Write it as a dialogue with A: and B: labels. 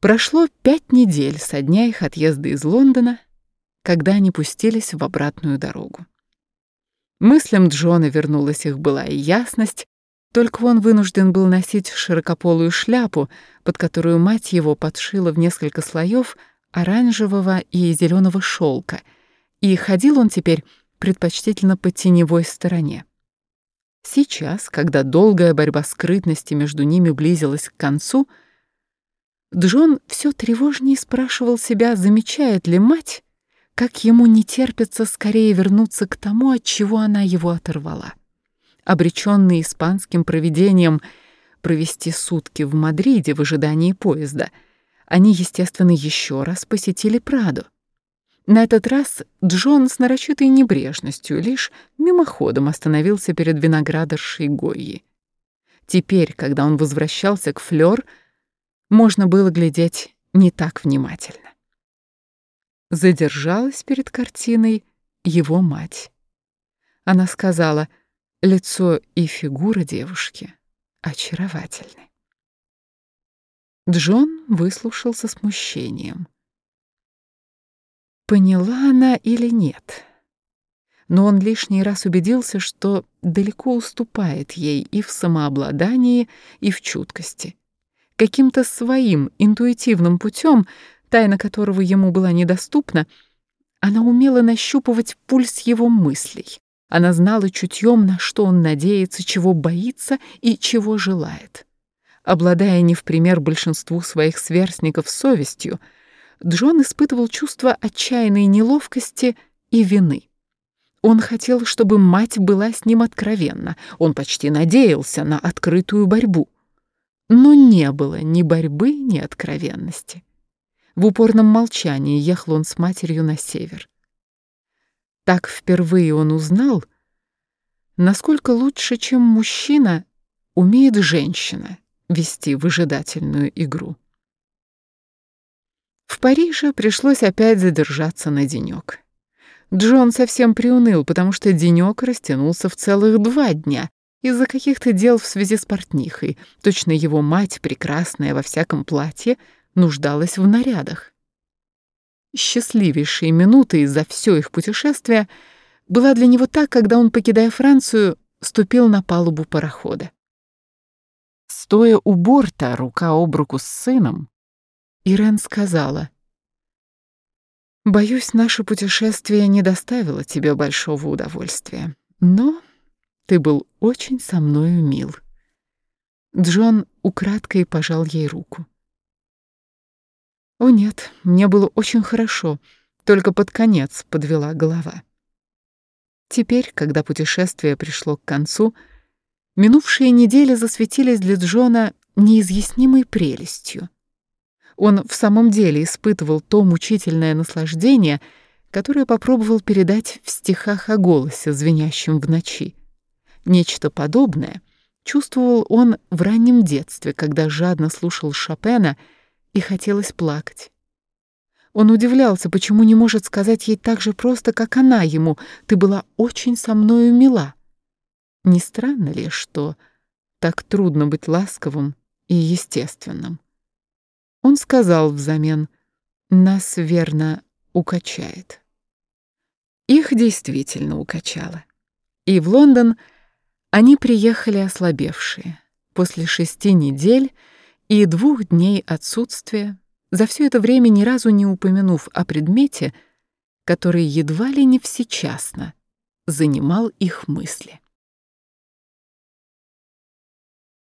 A: Прошло пять недель со дня их отъезда из Лондона, когда они пустились в обратную дорогу. Мыслям Джона вернулась их былая ясность, только он вынужден был носить широкополую шляпу, под которую мать его подшила в несколько слоев оранжевого и зеленого шелка, и ходил он теперь предпочтительно по теневой стороне. Сейчас, когда долгая борьба скрытности между ними близилась к концу, Джон все тревожнее спрашивал себя, замечает ли мать, как ему не терпится скорее вернуться к тому, от чего она его оторвала. Обреченный испанским провидением провести сутки в Мадриде в ожидании поезда, они, естественно, еще раз посетили Праду. На этот раз Джон с нарочитой небрежностью лишь мимоходом остановился перед виноградаршей Гойи. Теперь, когда он возвращался к Флёр, можно было глядеть не так внимательно. Задержалась перед картиной его мать. Она сказала, лицо и фигура девушки очаровательны. Джон выслушал со смущением. Поняла она или нет? Но он лишний раз убедился, что далеко уступает ей и в самообладании, и в чуткости. Каким-то своим интуитивным путем, тайна которого ему была недоступна, она умела нащупывать пульс его мыслей. Она знала чутьем, на что он надеется, чего боится и чего желает. Обладая не в пример большинству своих сверстников совестью, Джон испытывал чувство отчаянной неловкости и вины. Он хотел, чтобы мать была с ним откровенна. Он почти надеялся на открытую борьбу. Но не было ни борьбы, ни откровенности. В упорном молчании ехал он с матерью на север. Так впервые он узнал, насколько лучше, чем мужчина, умеет женщина вести выжидательную игру. В Париже пришлось опять задержаться на денёк. Джон совсем приуныл, потому что денёк растянулся в целых два дня из-за каких-то дел в связи с портнихой. Точно его мать, прекрасная во всяком платье, нуждалась в нарядах. Счастливейшей минутой за всё их путешествие была для него та, когда он, покидая Францию, ступил на палубу парохода. Стоя у борта, рука об руку с сыном, Ирен сказала, «Боюсь, наше путешествие не доставило тебе большого удовольствия, но ты был очень со мною мил». Джон украдкой пожал ей руку. «О нет, мне было очень хорошо, только под конец подвела голова». Теперь, когда путешествие пришло к концу, минувшие недели засветились для Джона неизъяснимой прелестью он в самом деле испытывал то мучительное наслаждение, которое попробовал передать в стихах о голосе, звенящем в ночи. Нечто подобное чувствовал он в раннем детстве, когда жадно слушал Шопена и хотелось плакать. Он удивлялся, почему не может сказать ей так же просто, как она ему «ты была очень со мною мила». Не странно ли, что так трудно быть ласковым и естественным? Он сказал взамен, «Нас, верно, укачает». Их действительно укачало. И в Лондон они приехали ослабевшие. После шести недель и двух дней отсутствия, за все это время ни разу не упомянув о предмете, который едва ли не всечасно занимал их мысли.